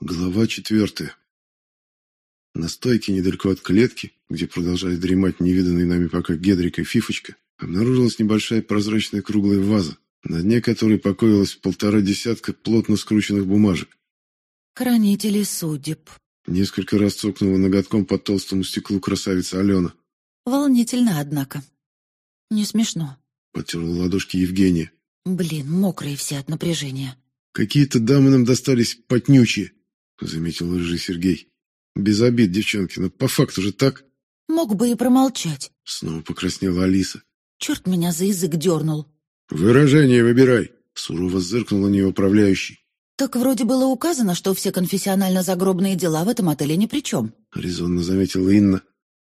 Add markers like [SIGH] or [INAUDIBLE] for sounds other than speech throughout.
Глава четвертая. На стойке недалеко от клетки, где продолжали дремать невиданные нами пока Гедрик и Фифочка, обнаружилась небольшая прозрачная круглая ваза, на дне которой покоилось полтора десятка плотно скрученных бумажек. «Хранители судеб». Несколько раз цокнула ноготком по толстому стеклу красавица Алена. «Волнительно, однако. Не смешно». Потерла ладошки Евгения. «Блин, мокрые все от напряжения». «Какие-то дамы нам достались потнючие», — заметил рыжий Сергей. «Без обид, девчонки, но по факту же так». «Мог бы и промолчать». Снова покраснела Алиса. «Черт меня за язык дернул». «Выражение выбирай», — сурово зыркнул на нее управляющий. «Так вроде было указано, что все конфессионально-загробные дела в этом отеле ни при чем». — резонно заметила Инна.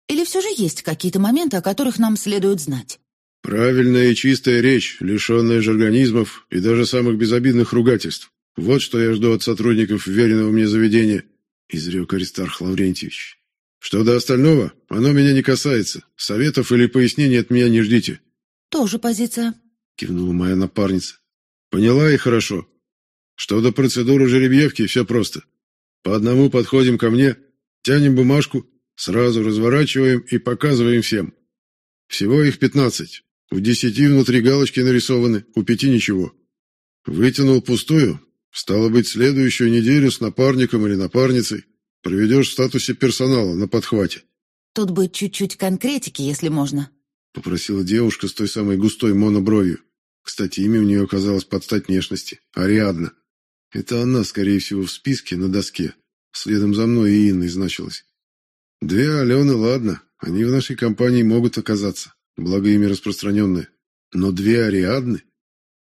«Или все же есть какие-то моменты, о которых нам следует знать?» «Правильная и чистая речь, лишенная жаргонизмов и даже самых безобидных ругательств. Вот что я жду от сотрудников веренного мне заведения», — изрек Аристарх Лаврентьевич. «Что до остального, оно меня не касается. Советов или пояснений от меня не ждите». «Тоже позиция», — кивнула моя напарница. «Поняла и хорошо. Что до процедуры жеребьевки, все просто. По одному подходим ко мне, тянем бумажку, сразу разворачиваем и показываем всем. Всего их пятнадцать. В десяти внутри галочки нарисованы, у пяти ничего. Вытянул пустую, стало быть, следующую неделю с напарником или напарницей проведешь в статусе персонала на подхвате. «Тут бы чуть-чуть конкретики, если можно», — попросила девушка с той самой густой монобровью. Кстати, имя у нее оказалось под стать внешности — Ариадна. Это она, скорее всего, в списке на доске. Следом за мной и Инной значилась. Две Алены, ладно, они в нашей компании могут оказаться, благо имя распространенное. Но две Ариадны?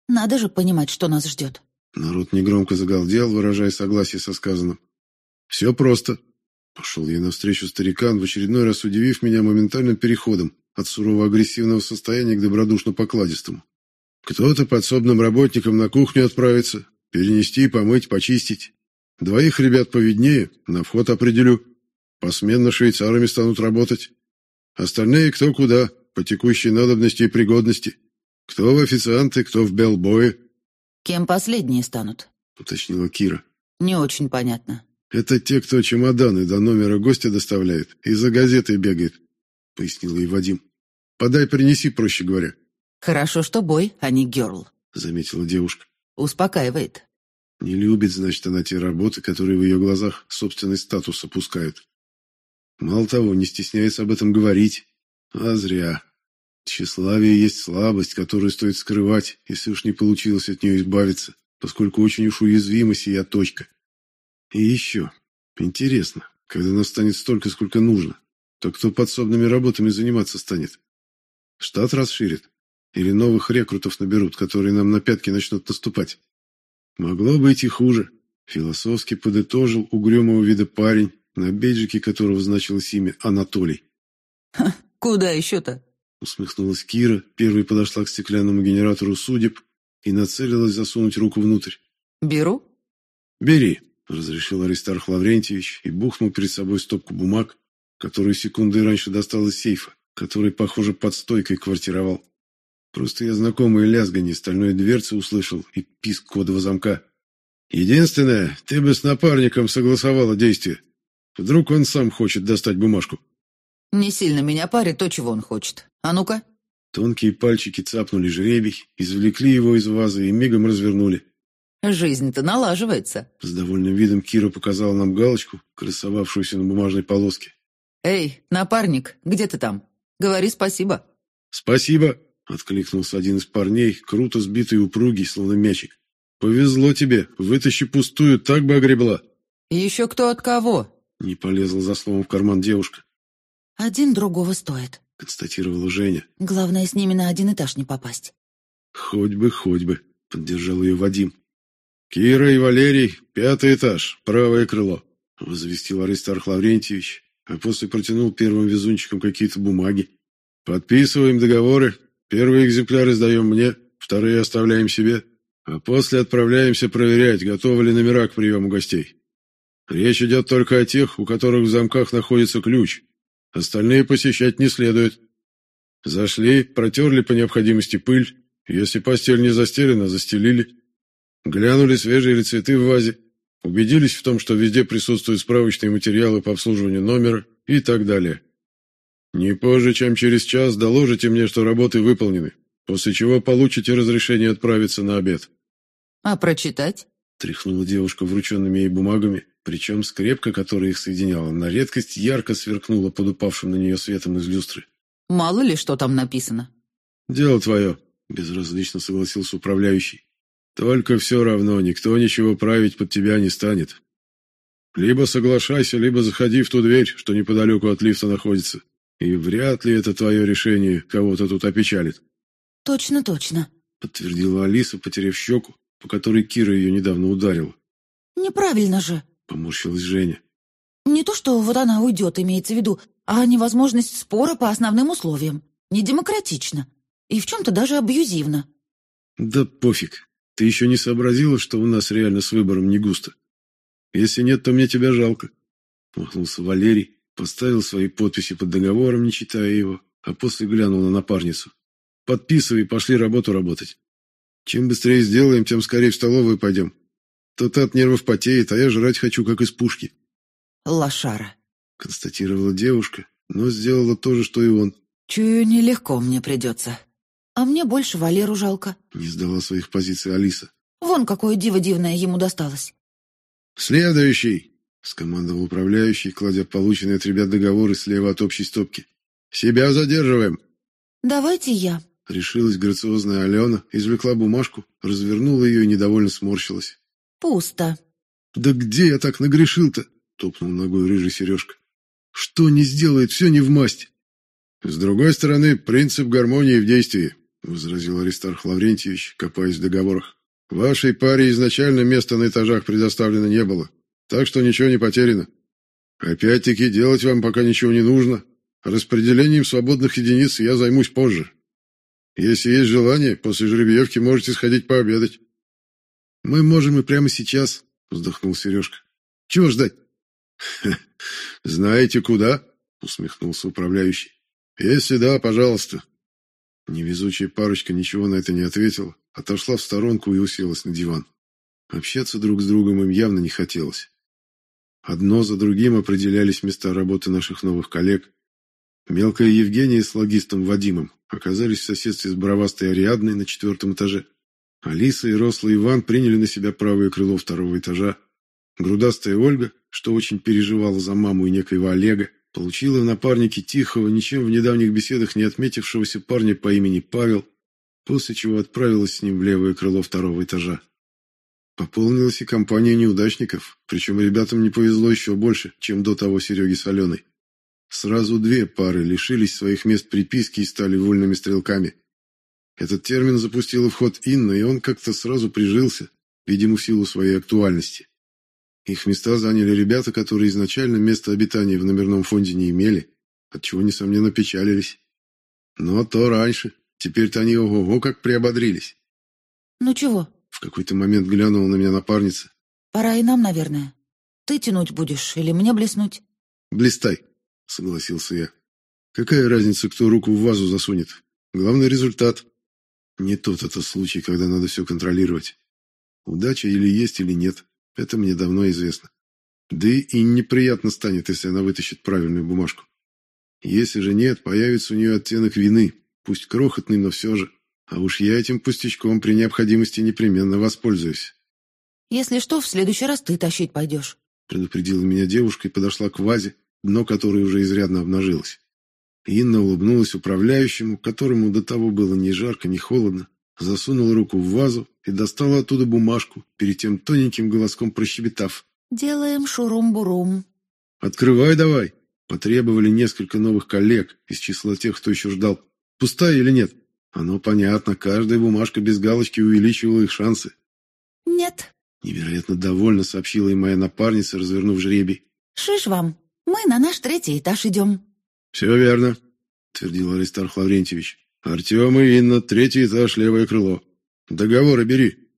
«Надо же понимать, что нас ждет». Народ негромко загалдел, выражая согласие со сказанным. «Все просто». Пошел ей навстречу старикан, в очередной раз удивив меня моментальным переходом от сурово-агрессивного состояния к добродушно-покладистому. Кто-то подсобным работникам на кухню отправится, перенести, помыть, почистить. Двоих ребят повиднее, на вход определю. Посменно швейцарами станут работать. Остальные кто куда, по текущей надобности и пригодности. Кто в официанты, кто в белбое. «Кем последние станут?» — уточнила Кира. «Не очень понятно». «Это те, кто чемоданы до номера гостя доставляет и за газетой бегает», — пояснил ей Вадим. «Подай, принеси, проще говоря». «Хорошо, что бой, а не герл», — заметила девушка. «Успокаивает». Не любит, значит, она те работы, которые в ее глазах собственный статус опускают. Мало того, не стесняется об этом говорить. А зря. Тщеславие есть слабость, которую стоит скрывать, если уж не получилось от нее избавиться, поскольку очень уж уязвима сия точка. И еще. Интересно, когда нас станет столько, сколько нужно, то кто подсобными работами заниматься станет? Штат расширит? Или новых рекрутов наберут, которые нам на пятки начнут наступать? Могло быть и хуже. Философски подытожил угрюмого вида парень, на бейджике которого значилось имя Анатолий. «Ха, куда еще-то?» Усмехнулась Кира, первой подошла к стеклянному генератору судеб и нацелилась засунуть руку внутрь. «Беру?» «Бери», — разрешил Аристарх Лаврентьевич и бухнул перед собой стопку бумаг, которую секундой раньше достал из сейфа, который, похоже, под стойкой квартировал. Просто я знакомые лязганье стальной дверцы услышал и писк кодового замка. Единственное, ты бы с напарником согласовала действие. Вдруг он сам хочет достать бумажку. Не сильно меня парит то, чего он хочет. А ну-ка. Тонкие пальчики цапнули жребий, извлекли его из вазы и мигом развернули. Жизнь-то налаживается. С довольным видом Кира показала нам галочку, красовавшуюся на бумажной полоске. Эй, напарник, где ты там? Говори спасибо. Спасибо, откликнулся один из парней, круто сбитый упругий, словно мячик. Повезло тебе, вытащи пустую, так бы огребла. Еще кто от кого? Не полезла за словом в карман девушка. Один другого стоит, констатировала Женя. Главное, с ними на один этаж не попасть. Хоть бы, хоть бы, поддержал ее Вадим. Кира и Валерий, пятый этаж, правое крыло, возвестил Аристарх Лаврентьевич, а после протянул первым везунчикам какие-то бумаги. Подписываем договоры, Первые экземпляры сдаем мне, вторые оставляем себе, а после отправляемся проверять, готовы ли номера к приему гостей. Речь идет только о тех, у которых в замках находится ключ. Остальные посещать не следует. Зашли, протерли по необходимости пыль. Если постель не застелена, застелили. Глянули, свежие ли цветы в вазе. Убедились в том, что везде присутствуют справочные материалы по обслуживанию номера и так далее. Не позже, чем через час, доложите мне, что работы выполнены, после чего получите разрешение отправиться на обед. А прочитать? Тряхнула девушка врученными ей бумагами, причем скрепка, которая их соединяла, на редкость ярко сверкнула под упавшим на нее светом из люстры. Мало ли, что там написано. «Дело твое», — безразлично согласился управляющий. «Только все равно никто ничего править под тебя не станет. Либо соглашайся, либо заходи в ту дверь, что неподалеку от лифта находится. И вряд ли это твое решение кого-то тут опечалит». «Точно, точно», — подтвердила Алиса, потеряв щеку, по которой Кира ее недавно ударила. «Неправильно же», — поморщилась Женя. «Не то, что вот она уйдет, имеется в виду, а невозможность спора по основным условиям. Недемократично. И в чем-то даже абьюзивно». «Да пофиг. Ты еще не сообразила, что у нас реально с выбором не густо? Если нет, то мне тебя жалко». Махнулся Валерий, поставил свои подписи под договором, не читая его, а после глянул на напарницу. «Подписывай, пошли работу работать. Чем быстрее сделаем, тем скорее в столовую пойдем. Тот от нервов потеет, а я жрать хочу, как из пушки». «Лошара», — констатировала девушка, но сделала то же, что и он. «Чую, нелегко мне придется. А мне больше Валеру жалко». Не сдала своих позиций Алиса. «Вон какое диво дивное ему досталось». «Следующий!» — скомандовал управляющий, кладя полученные от ребят договоры слева от общей стопки. «Себя задерживаем!» «Давайте я», — решилась грациозная Алена, извлекла бумажку, развернула ее и недовольно сморщилась. «Пусто». «Да где я так нагрешил-то?» — топнул ногой рыжий Сережка. «Что не сделает, все не в масть». «С другой стороны, принцип гармонии в действии», — возразил Аристарх Лаврентьевич, копаясь в договорах. «Вашей паре изначально места на этажах предоставлено не было, так что ничего не потеряно. Опять-таки, делать вам пока ничего не нужно. Распределением свободных единиц я займусь позже. Если есть желание, после жеребьевки можете сходить пообедать». «Мы можем и прямо сейчас», — вздохнул Сережка. «Чего ждать?» [LAUGHS] «Знаете, куда?» — усмехнулся управляющий. «Если да, пожалуйста». Невезучая парочка ничего на это не ответила, отошла в сторонку и уселась на диван. Общаться друг с другом им явно не хотелось. Одно за другим определялись места работы наших новых коллег. Мелкая Евгения с логистом Вадимом оказались в соседстве с бровастой Ариадной на четвертом этаже. Алиса и рослый Иван приняли на себя правое крыло второго этажа. Грудастая Ольга, что очень переживала за маму и некоего Олега, Получила в тихого, ничем в недавних беседах не отметившегося парня по имени Павел, после чего отправилась с ним в левое крыло второго этажа. Пополнилась и компания неудачников, причем ребятам не повезло еще больше, чем до того Сереги с Аленой. Сразу две пары лишились своих мест приписки и стали вольными стрелками. Этот термин запустила в ход Инна, и он как-то сразу прижился, видимо, в силу своей актуальности. Их места заняли ребята, которые изначально место обитания в номерном фонде не имели, отчего, несомненно, печалились. Но то раньше. Теперь-то они ого-го как приободрились. «Ну чего?» В какой-то момент глянула на меня напарница. «Пора и нам, наверное. Ты тянуть будешь или мне блеснуть?» «Блистай», — согласился я. «Какая разница, кто руку в вазу засунет? Главный результат. Не тот это случай, когда надо все контролировать. Удача или есть, или нет. Это мне давно известно. Да и неприятно станет, если она вытащит правильную бумажку. Если же нет, появится у нее оттенок вины, пусть крохотный, но все же. А уж я этим пустячком при необходимости непременно воспользуюсь. «Если что, в следующий раз ты тащить пойдешь», предупредила меня девушка и подошла к вазе, дно которой уже изрядно обнажилось. Инна улыбнулась управляющему, которому до того было ни жарко, ни холодно, засунула руку в вазу и достала оттуда бумажку, перед тем тоненьким голоском прощебетав. «Делаем шурум-бурум». «Открывай давай!» Потребовали несколько новых коллег из числа тех, кто еще ждал. Пустая или нет? Оно понятно, каждая бумажка без галочки увеличивала их шансы. «Нет», — невероятно довольно сообщила и моя напарница, развернув жребий. «Шиш вам, мы на наш третий этаж идем». «Все верно», — твердил Аристарх Лаврентьевич. «Артем и Инна, третий этаж, левое крыло. Договоры бери».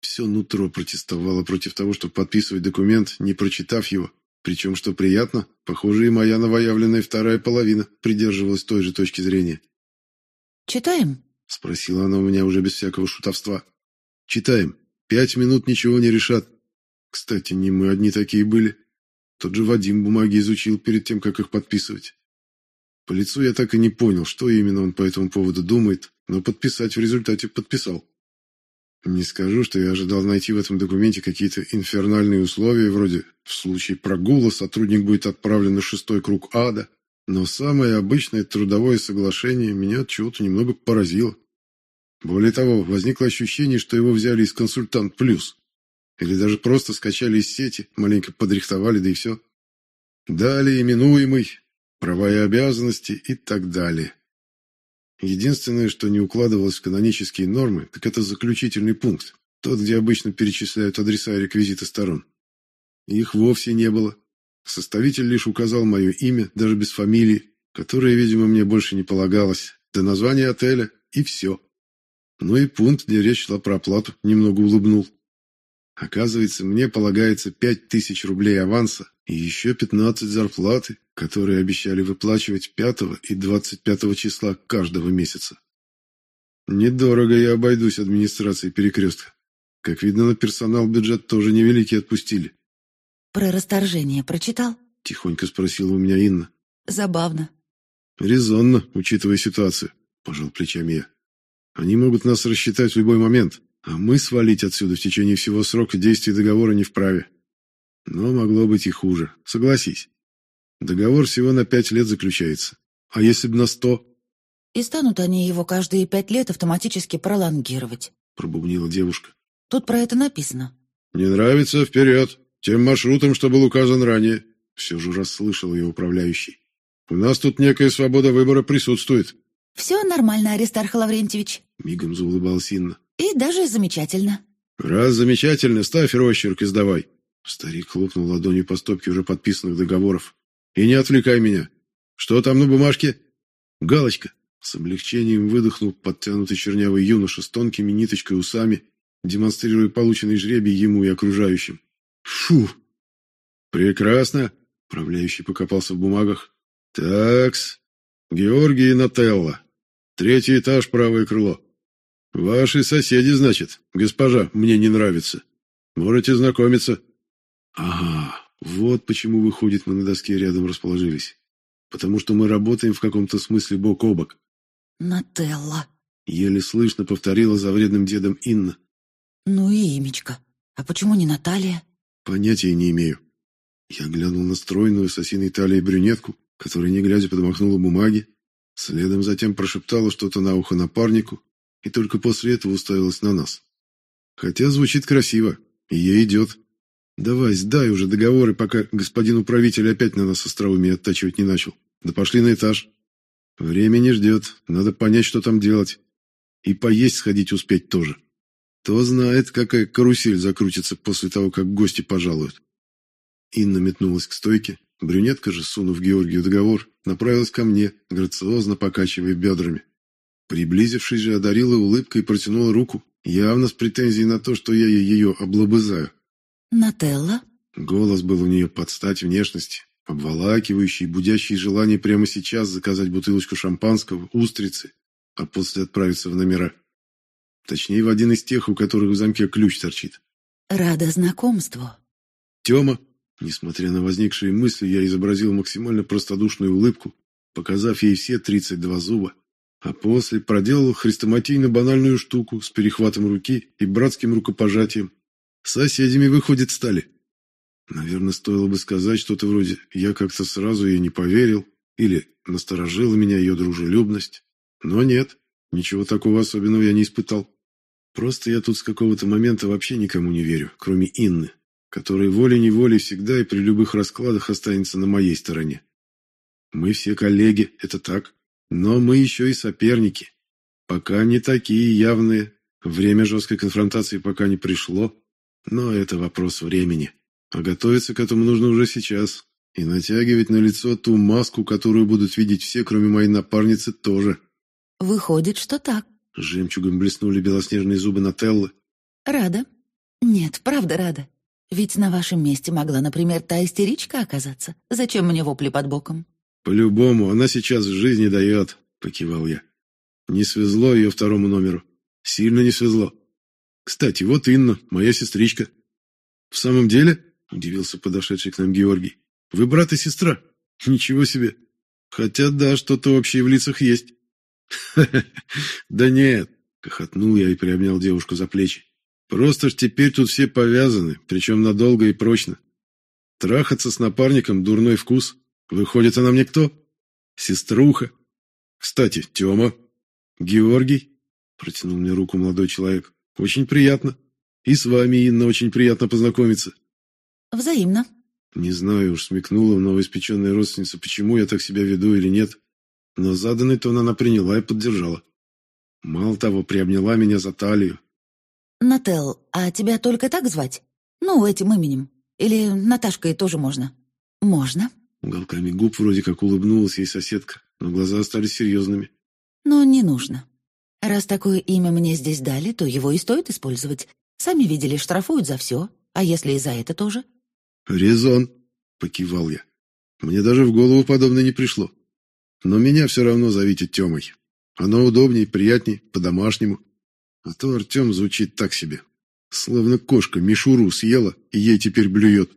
Все нутро протестовало против того, чтобы подписывать документ, не прочитав его. Причем, что приятно, похоже, и моя новоявленная вторая половина придерживалась той же точки зрения. «Читаем?» — спросила она у меня уже без всякого шутовства. «Читаем. Пять минут ничего не решат». Кстати, не мы одни такие были. Тот же Вадим бумаги изучил перед тем, как их подписывать. По лицу я так и не понял, что именно он по этому поводу думает, но подписать в результате подписал. Не скажу, что я ожидал найти в этом документе какие-то инфернальные условия, вроде «в случае прогула сотрудник будет отправлен на шестой круг ада», но самое обычное трудовое соглашение меня от чего-то немного поразило. Более того, возникло ощущение, что его взяли из «Консультант Плюс». Или даже просто скачали из сети, маленько подрихтовали, да и все. Далее именуемый, права и обязанности и так далее. Единственное, что не укладывалось в канонические нормы, так это заключительный пункт, тот, где обычно перечисляют адреса и реквизиты сторон. Их вовсе не было. Составитель лишь указал мое имя, даже без фамилии, которое, видимо, мне больше не полагалось, до названия отеля, и все. Ну и пункт, где речь шла про оплату, немного улыбнул. Оказывается, мне полагается пять тысяч рублей аванса и еще пятнадцать зарплаты, которые обещали выплачивать пятого и двадцать пятого числа каждого месяца. Недорого я обойдусь администрацией перекрестка. Как видно, на персонал бюджет тоже невеликий отпустили. «Про расторжение прочитал?» — тихонько спросила у меня Инна. «Забавно». «Резонно, учитывая ситуацию», — пожал плечами я. «Они могут нас рассчитать в любой момент, а мы свалить отсюда в течение всего срока действия договора не вправе. Но могло быть и хуже, согласись. Договор всего на пять лет заключается. А если бы на сто?» «И станут они его каждые пять лет автоматически пролонгировать», — пробубнила девушка. «Тут про это написано». «Не нравится? Вперед! Тем маршрутом, что был указан ранее», — все же расслышал ее управляющий. «У нас тут некая свобода выбора присутствует». «Все нормально, Аристарх Лаврентьевич», — мигом заулыбалась Инна. «И даже замечательно». «Раз замечательно, ставь росчерк и сдавай». Старик хлопнул ладонью по стопке уже подписанных договоров. «И не отвлекай меня. Что там на бумажке?» «Галочка». С облегчением выдохнул подтянутый чернявый юноша с тонкими ниточкой усами, демонстрируя полученный жребий ему и окружающим. «Фу!» «Прекрасно!» — управляющий покопался в бумагах. «Такс. Георгий Нателла. Третий этаж, правое крыло. Ваши соседи, значит. Госпожа, мне не нравится. Можете знакомиться». «Ага, вот почему, выходит, мы на доске рядом расположились. Потому что мы работаем в каком-то смысле бок о бок». «Нателла», — еле слышно повторила за вредным дедом Инна. «Ну и имечко. А почему не Наталья?» «Понятия не имею». Я глянул на стройную с осиной талией брюнетку, которая, не глядя, подмахнула бумаги, следом затем прошептала что-то на ухо напарнику и только после этого уставилась на нас. Хотя звучит красиво, и ей идет. Давай, сдай уже договоры, пока господин управитель опять на нас остроумие оттачивать не начал. Да пошли на этаж. Время не ждет, надо понять, что там делать. И поесть сходить успеть тоже. Кто знает, какая карусель закрутится после того, как гости пожалуют. Инна метнулась к стойке, брюнетка же, сунув Георгию договор, направилась ко мне, грациозно покачивая бедрами. Приблизившись же, одарила улыбкой и протянула руку, явно с претензией на то, что я ее облобызаю. «Нателла?» Голос был у нее под стать внешности, обволакивающий, будящий желание прямо сейчас заказать бутылочку шампанского, устрицы, а после отправиться в номера. Точнее, в один из тех, у которых в замке ключ торчит. «Рада знакомству». «Тема». Несмотря на возникшие мысли, я изобразил максимально простодушную улыбку, показав ей все 32 зуба, а после проделал хрестоматийно банальную штуку с перехватом руки и братским рукопожатием. Соседями, выходит, стали. Наверное, стоило бы сказать что-то вроде «я как-то сразу ей не поверил» или «насторожила меня ее дружелюбность». Но нет, ничего такого особенного я не испытал. Просто я тут с какого-то момента вообще никому не верю, кроме Инны, которая волей-неволей всегда и при любых раскладах останется на моей стороне. Мы все коллеги, это так, но мы еще и соперники. Пока не такие явные, время жесткой конфронтации пока не пришло, но это вопрос времени. А готовиться к этому нужно уже сейчас. И натягивать на лицо ту маску, которую будут видеть все, кроме моей напарницы, тоже. Выходит, что так. Жемчугом блеснули белоснежные зубы Нателлы. Рада. Нет, правда рада. Ведь на вашем месте могла, например, та истеричка оказаться. Зачем мне вопли под боком? По-любому, она сейчас в жизни дает, покивал я. Не свезло ее второму номеру. Сильно не свезло. Кстати, вот Инна, моя сестричка. «В самом деле?» – удивился подошедший к нам Георгий. «Вы брат и сестра? Ничего себе! Хотя да, что-то общее в лицах есть». «Да нет!» – хохотнул я и приобнял девушку за плечи. «Просто ж теперь тут все повязаны, причем надолго и прочно. Трахаться с напарником – дурной вкус. Выходит, она мне кто? Сеструха. Кстати, Тёма. Георгий?» – протянул мне руку молодой человек. «Очень приятно. И с вами, Инна, очень приятно познакомиться. Взаимно. Не знаю уж, смекнула новоиспеченная родственница, почему я так себя веду или нет, но заданный тон она приняла и поддержала. Мало того, приобняла меня за талию. Нател, а тебя только так звать? Ну, этим именем. Или Наташкой тоже можно? Можно. Уголками губ вроде как улыбнулась ей соседка, но глаза остались серьезными. Но не нужно. Раз такое имя мне здесь дали, то его и стоит использовать. Сами видели, штрафуют за все. А если и за это тоже? «Резон», — покивал я. «Мне даже в голову подобное не пришло. Но меня все равно зовите Темой. Оно удобней, приятней, по-домашнему. А то Артем звучит так себе. Словно кошка мишуру съела, и ей теперь блюет.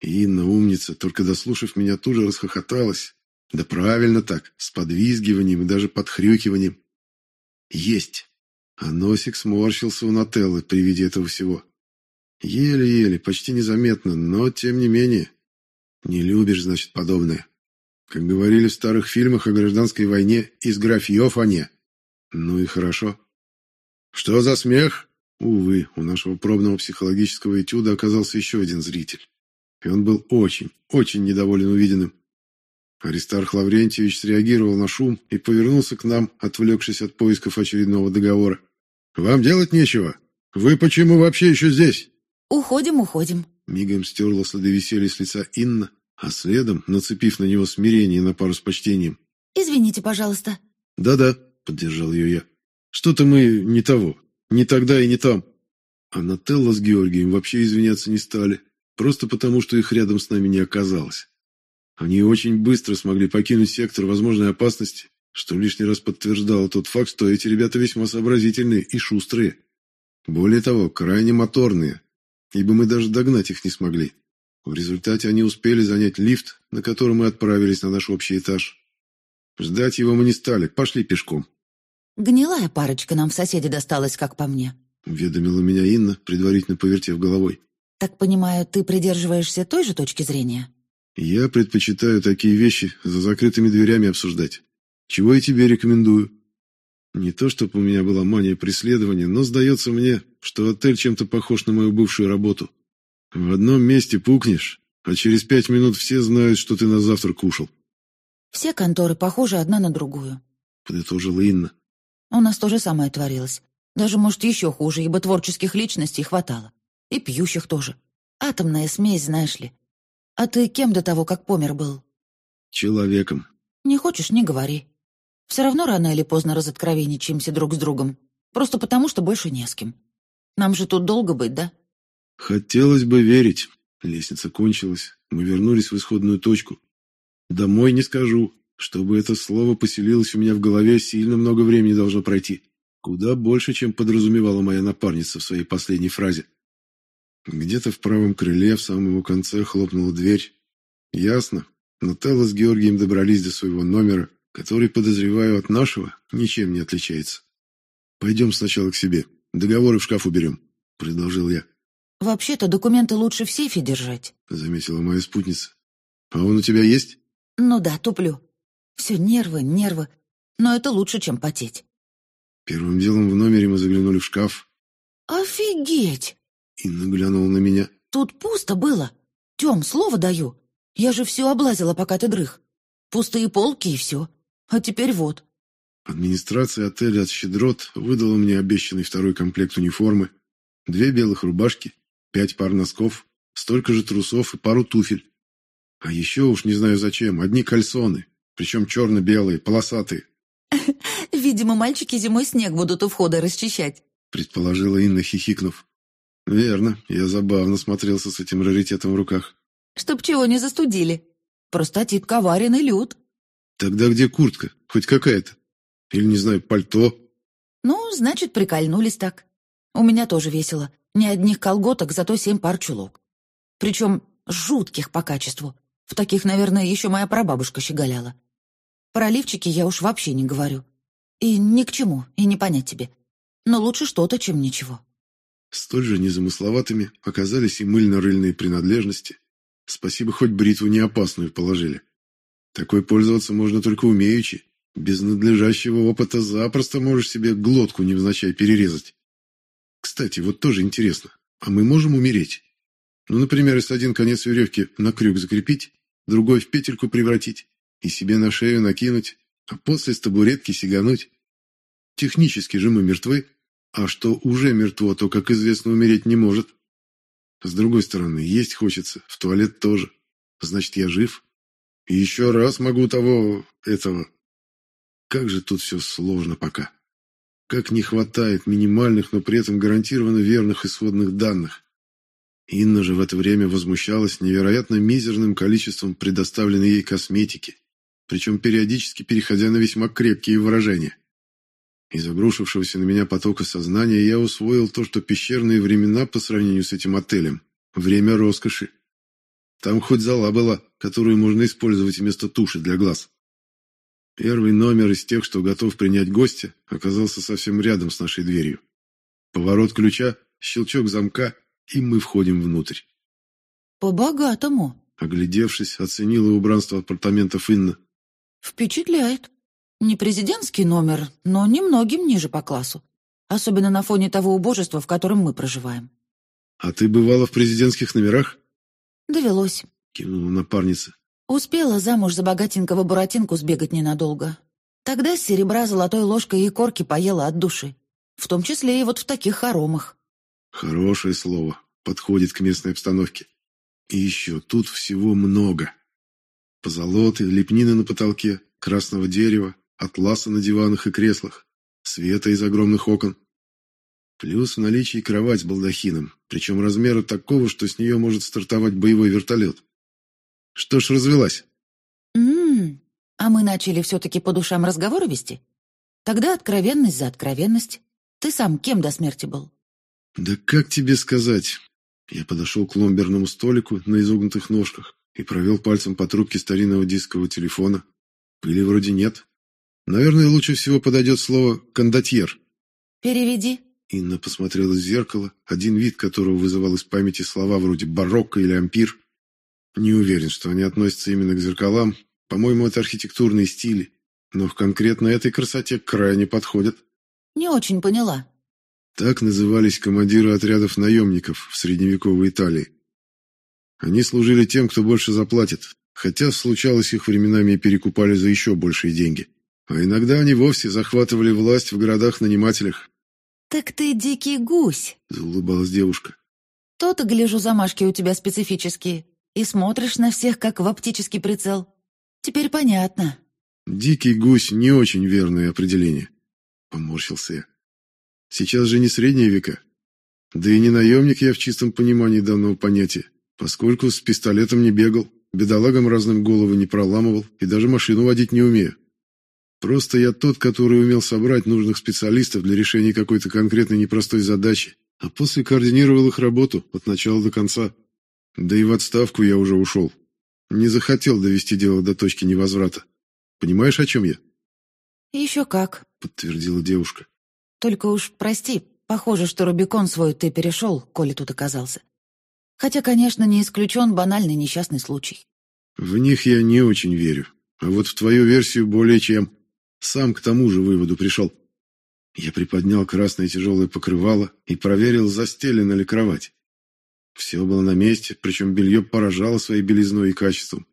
И Инна, умница, только дослушав меня, тут же расхохоталась. Да правильно так, с подвизгиванием и даже подхрюкиванием. Есть. А носик сморщился у Нателлы при виде этого всего. Еле-еле, почти незаметно, но тем не менее. Не любишь, значит, подобное. Как говорили в старых фильмах о гражданской войне, из графьев не. Ну и хорошо. Что за смех? Увы, у нашего пробного психологического этюда оказался еще один зритель. И он был очень, очень недоволен увиденным. Аристарх Лаврентьевич среагировал на шум и повернулся к нам, отвлекшись от поисков очередного договора. «Вам делать нечего? Вы почему вообще еще здесь?» «Уходим, уходим». Мигом стерла следы веселья с лица Инна, а следом, нацепив на него смирение на пару с почтением. «Извините, пожалуйста». «Да-да», — поддержал ее я. «Что-то мы не того. Не тогда и не там». А Нателла с Георгием вообще извиняться не стали, просто потому, что их рядом с нами не оказалось. Они очень быстро смогли покинуть сектор возможной опасности, что лишний раз подтверждало тот факт, что эти ребята весьма сообразительные и шустрые. Более того, крайне моторные, ибо мы даже догнать их не смогли. В результате они успели занять лифт, на котором мы отправились на наш общий этаж. Ждать его мы не стали, пошли пешком. «Гнилая парочка нам в соседе досталась, как по мне», — уведомила меня Инна, предварительно повертев головой. «Так понимаю, ты придерживаешься той же точки зрения?» «Я предпочитаю такие вещи за закрытыми дверями обсуждать. Чего и тебе рекомендую. Не то, чтобы у меня была мания преследования, но сдается мне, что отель чем-то похож на мою бывшую работу. В одном месте пукнешь, а через пять минут все знают, что ты на завтрак кушал. «Все конторы похожи одна на другую», — подытожила Инна. «У нас то же самое творилось. Даже, может, еще хуже, ибо творческих личностей хватало. И пьющих тоже. Атомная смесь, знаешь ли. А ты кем до того, как помер был?» «Человеком». «Не хочешь, не говори. Все равно рано или поздно разоткровенничаемся друг с другом. Просто потому, что больше не с кем. Нам же тут долго быть, да? Хотелось бы верить. Лестница кончилась. Мы вернулись в исходную точку. Домой не скажу. Чтобы это слово поселилось у меня в голове, сильно много времени должно пройти. Куда больше, чем подразумевала моя напарница в своей последней фразе. Где-то в правом крыле, в самом его конце, хлопнула дверь. Ясно. Нателла с Георгием добрались до своего номера, который, подозреваю, от нашего ничем не отличается. Пойдем сначала к себе. Договоры в шкаф уберем, предложил я. Вообще-то документы лучше в сейфе держать, заметила моя спутница. А он у тебя есть? Ну да, туплю. Все нервы, нервы. Но это лучше, чем потеть. Первым делом в номере мы заглянули в шкаф. Офигеть! Инна глянула на меня. Тут пусто было. Тем, слово даю. Я же все облазила, пока ты дрых. Пустые полки и все. А теперь вот. Администрация отеля от «Щедрот» выдала мне обещанный второй комплект униформы, две белых рубашки, пять пар носков, столько же трусов и пару туфель. А еще уж не знаю зачем, одни кальсоны, причем черно-белые, полосатые. [LAUGHS] «Видимо, мальчики зимой снег будут у входа расчищать», предположила Инна, хихикнув. «Верно, я забавно смотрелся с этим раритетом в руках». «Чтоб чего не застудили. Простатит коварен и лют». Тогда где куртка? Хоть какая-то? Или, не знаю, пальто? Ну, значит, прикольнулись так. У меня тоже весело. Ни одних колготок, зато семь пар чулок. Причем жутких по качеству. В таких, наверное, еще моя прабабушка щеголяла. Про лифчики я уж вообще не говорю. И ни к чему, и не понять тебе. Но лучше что-то, чем ничего. Столь же незамысловатыми оказались и мыльно-рыльные принадлежности. Спасибо, хоть бритву не опасную положили. Такой пользоваться можно только умеючи. Без надлежащего опыта запросто можешь себе глотку невзначай перерезать. Кстати, вот тоже интересно. А мы можем умереть? Ну, например, если один конец веревки на крюк закрепить, другой в петельку превратить и себе на шею накинуть, а после с табуретки сигануть. Технически же мы мертвы, а что уже мертво, то, как известно, умереть не может. С другой стороны, есть хочется, в туалет тоже. Значит, я жив. И еще раз могу того, этого. Как же тут все сложно пока. Как не хватает минимальных, но при этом гарантированно верных исходных данных. Инна же в это время возмущалась невероятно мизерным количеством предоставленной ей косметики, причем периодически переходя на весьма крепкие выражения. Из обрушившегося на меня потока сознания я усвоил то, что пещерные времена по сравнению с этим отелем – время роскоши. Там хоть зала была, которую можно использовать вместо туши для глаз. Первый номер из тех, что готов принять гостя, оказался совсем рядом с нашей дверью. Поворот ключа, щелчок замка, и мы входим внутрь. «По-богатому», — оглядевшись, оценила убранство апартаментов Инна. «Впечатляет. Не президентский номер, но немногим ниже по классу. Особенно на фоне того убожества, в котором мы проживаем». «А ты бывала в президентских номерах?» «Довелось», — кивнула напарница. Успела замуж за богатенького Буратинку сбегать ненадолго. Тогда с серебра золотой ложкой и корки поела от души. В том числе и вот в таких хоромах. Хорошее слово. Подходит к местной обстановке. И еще тут всего много. Позолоты, лепнины на потолке, красного дерева, атласа на диванах и креслах, света из огромных окон. Плюс в наличии кровать с балдахином, причем размера такого, что с нее может стартовать боевой вертолет. Что ж развелась? М-м, а мы начали все-таки по душам разговоры вести? Тогда откровенность за откровенность. Ты сам кем до смерти был? Да как тебе сказать? Я подошел к ломберному столику на изогнутых ножках и провел пальцем по трубке старинного дискового телефона. Пыли вроде нет. Наверное, лучше всего подойдет слово «кондотьер». «Переведи». Инна посмотрела в зеркало, один вид которого вызывал из памяти слова вроде «барокко» или «ампир». Не уверен, что они относятся именно к зеркалам. По-моему, это архитектурные стили. Но в конкретно этой красоте крайне подходят. Не очень поняла. Так назывались командиры отрядов наемников в средневековой Италии. Они служили тем, кто больше заплатит, хотя случалось их временами и перекупали за еще большие деньги. А иногда они вовсе захватывали власть в городах-нанимателях. «Так ты дикий гусь», — заулыбалась девушка. «То-то, гляжу, замашки у тебя специфические и смотришь на всех, как в оптический прицел. Теперь понятно». «Дикий гусь» — не очень верное определение. Поморщился я. Сейчас же не средние века. Да и не наемник я в чистом понимании данного понятия, поскольку с пистолетом не бегал, бедолагам разным головы не проламывал и даже машину водить не умею. Просто я тот, который умел собрать нужных специалистов для решения какой-то конкретной непростой задачи, а после координировал их работу от начала до конца. Да и в отставку я уже ушел. Не захотел довести дело до точки невозврата. Понимаешь, о чем я? «Еще как», — подтвердила девушка. «Только уж прости, похоже, что Рубикон свой ты перешел, коли тут оказался. Хотя, конечно, не исключен банальный несчастный случай». «В них я не очень верю. А вот в твою версию более чем. Сам к тому же выводу пришел». Я приподнял красное тяжелое покрывало и проверил, застелена ли кровать. Все было на месте, причем белье поражало своей белизной и качеством.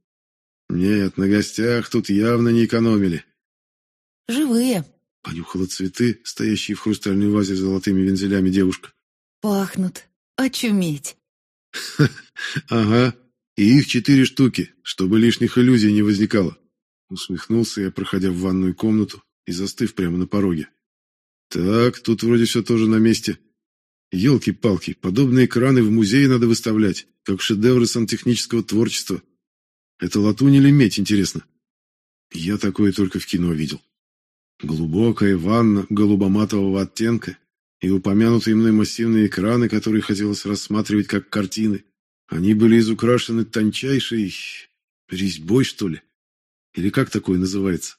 Нет, на гостях тут явно не экономили. «Живые», — понюхала цветы, стоящие в хрустальной вазе с золотыми вензелями девушка. «Пахнут. Очуметь». [LAUGHS] ага, и их четыре штуки, чтобы лишних иллюзий не возникало. Усмехнулся я, проходя в ванную комнату и застыв прямо на пороге. Так, тут вроде все тоже на месте. Елки-палки, подобные краны в музее надо выставлять, как шедевры сантехнического творчества. Это латунь или медь, интересно? Я такое только в кино видел. Глубокая ванна голубоматового оттенка, и упомянутые мной массивные экраны, которые хотелось рассматривать как картины. Они были изукрашены тончайшей резьбой, что ли? Или как такое называется?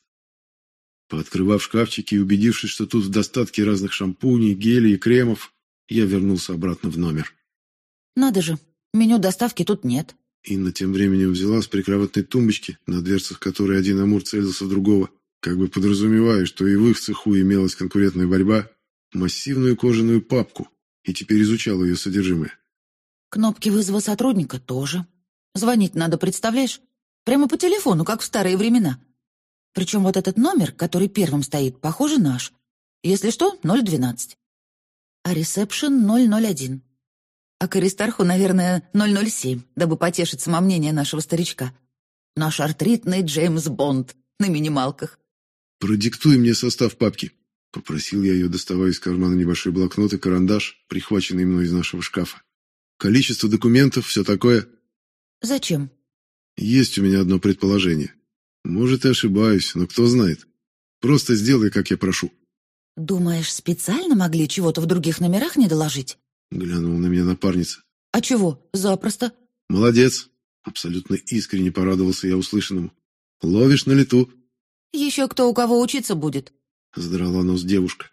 Пооткрывав шкафчики и убедившись, что тут в достатке разных шампуней, гелей и кремов, я вернулся обратно в номер. «Надо же, меню доставки тут нет». Инна тем временем взяла с прикроватной тумбочки, на дверцах которой один амур целился в другого, как бы подразумевая, что и в их цеху имелась конкурентная борьба, массивную кожаную папку и теперь изучала ее содержимое. Кнопки вызова сотрудника тоже. Звонить надо, представляешь? Прямо по телефону, как в старые времена. Причем вот этот номер, который первым стоит, похоже, наш. Если что, 012. А ресепшн 001. А к Аристарху, наверное, 007, дабы потешить самомнение нашего старичка. Наш артритный Джеймс Бонд на минималках. «Продиктуй мне состав папки», — попросил я ее, доставая из кармана небольшой блокнот и карандаш, прихваченный мной из нашего шкафа. «Количество документов, все такое». «Зачем?» «Есть у меня одно предположение. Может, и ошибаюсь, но кто знает. Просто сделай, как я прошу». «Думаешь, специально могли чего-то в других номерах не доложить?» Глянула на меня напарница. «А чего? Запросто». «Молодец!» Абсолютно искренне порадовался я услышанному. «Ловишь на лету». «Еще кто у кого учиться будет?» Задрала нос девушка.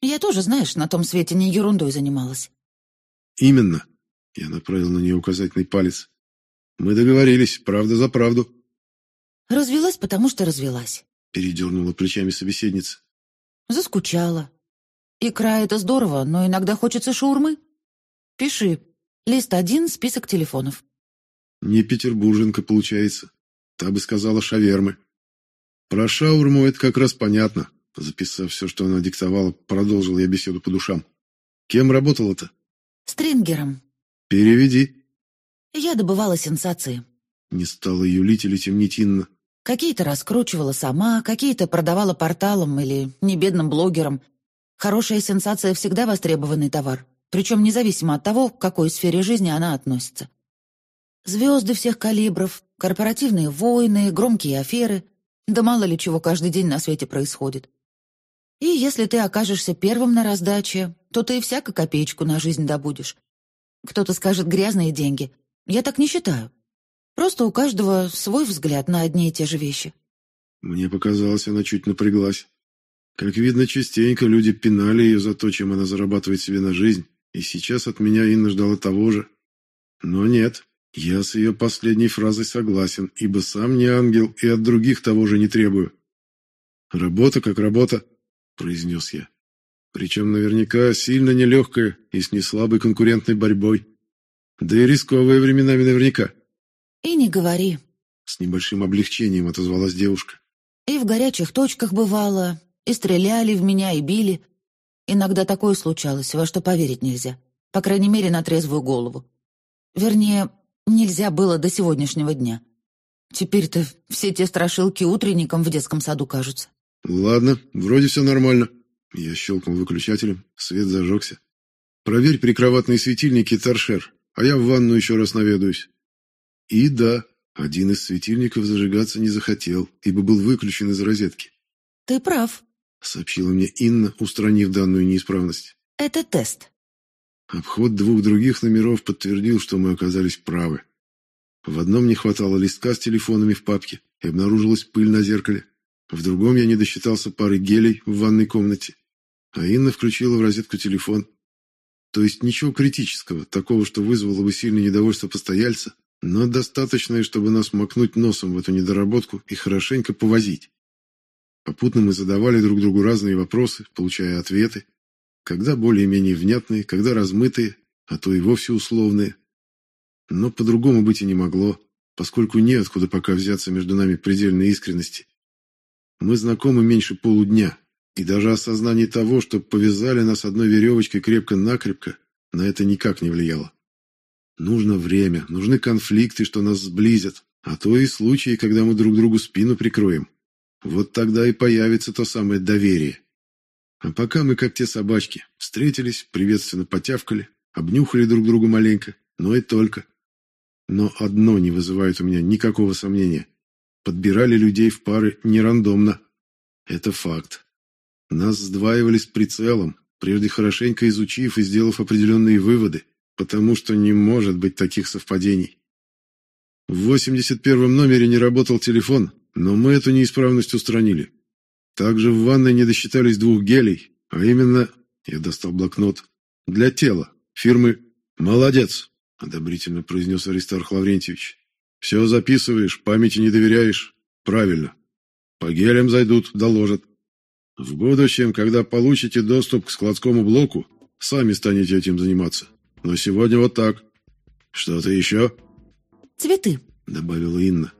«Я тоже, знаешь, на том свете не ерундой занималась». «Именно». Я направил на нее указательный палец. «Мы договорились, правда за правду». «Развелась, потому что развелась», — передернула плечами собеседница. «Заскучала. Икра — это здорово, но иногда хочется шаурмы. Пиши. Лист один, список телефонов». «Не петербурженка, получается. Та бы сказала шавермы». «Про шаурму это как раз понятно». Записав все, что она диктовала, продолжил я беседу по душам. «Кем работала-то?» «Стрингером». «Переведи». Я добывала сенсации. Не стала юлить или темнить Инна. Какие-то раскручивала сама, какие-то продавала порталам или небедным блогерам. Хорошая сенсация всегда востребованный товар, причем независимо от того, к какой сфере жизни она относится. Звезды всех калибров, корпоративные войны, громкие аферы, да мало ли чего каждый день на свете происходит. И если ты окажешься первым на раздаче, то ты и всяко копеечку на жизнь добудешь. Кто-то скажет «грязные деньги». Я так не считаю. Просто у каждого свой взгляд на одни и те же вещи. Мне показалось, она чуть напряглась. Как видно, частенько люди пинали ее за то, чем она зарабатывает себе на жизнь, и сейчас от меня Инна ждала того же. Но нет, я с ее последней фразой согласен, ибо сам не ангел и от других того же не требую. «Работа как работа», — произнес я. «Причем наверняка сильно нелегкая и с неслабой конкурентной борьбой. Да и рисковые временами наверняка». «И не говори», — с небольшим облегчением отозвалась девушка. «И в горячих точках бывало, и стреляли в меня, и били. Иногда такое случалось, во что поверить нельзя. По крайней мере, на трезвую голову. Вернее, нельзя было до сегодняшнего дня. Теперь-то все те страшилки утренникам в детском саду кажутся. Ладно, вроде все нормально. Я щелкнул выключателем, свет зажегся. Проверь прикроватные светильники, торшер, а я в ванну еще раз наведаюсь. И да, один из светильников зажигаться не захотел, ибо был выключен из розетки. «Ты прав», — сообщила мне Инна, устранив данную неисправность. «Это тест». Обход двух других номеров подтвердил, что мы оказались правы. В одном не хватало листка с телефонами в папке, и обнаружилась пыль на зеркале. В другом я не досчитался пары гелей в ванной комнате. А Инна включила в розетку телефон. То есть ничего критического, такого, что вызвало бы сильное недовольство постояльца, но достаточное, чтобы нас макнуть носом в эту недоработку и хорошенько повозить. Попутно мы задавали друг другу разные вопросы, получая ответы, когда более-менее внятные, когда размытые, а то и вовсе условные. Но по-другому быть и не могло, поскольку неоткуда пока взяться между нами предельной искренности. Мы знакомы меньше полудня, и даже осознание того, что повязали нас одной веревочкой крепко-накрепко, на это никак не влияло. Нужно время, нужны конфликты, что нас сблизят, а то и случаи, когда мы друг другу спину прикроем. Вот тогда и появится то самое доверие. А пока мы, как те собачки, встретились, приветственно потявкали, обнюхали друг друга маленько, но и только. Но одно не вызывает у меня никакого сомнения. Подбирали людей в пары не рандомно. Это факт. Нас сдваивали прицелом, прежде хорошенько изучив и сделав определенные выводы, потому что не может быть таких совпадений. В 81-м номере не работал телефон, но мы эту неисправность устранили. Также в ванной не досчитались двух гелей, а именно, я достал блокнот, для тела, фирмы «Молодец», — одобрительно произнес Аристарх Лаврентьевич. «Все записываешь, памяти не доверяешь. Правильно. По гелям зайдут, доложат. В будущем, когда получите доступ к складскому блоку, сами станете этим заниматься. Но сегодня вот так. Что-то еще?» «Цветы», — добавила Инна.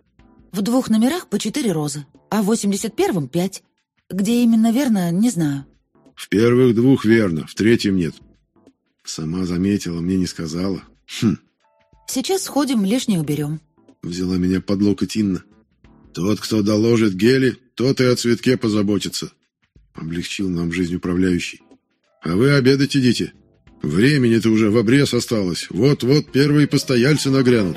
«В двух номерах по четыре розы, а в восемьдесят первом пять. Где именно верно, не знаю». «В первых двух верно, в третьем нет». Сама заметила, мне не сказала. Хм. «Сейчас сходим, лишнее уберем». Взяла меня под локоть Инна. «Тот, кто доложит гели, тот и о цветке позаботится», — облегчил нам жизнь управляющий. «А вы обедать идите. Времени-то уже в обрез осталось. Вот-вот первые постояльцы нагрянут».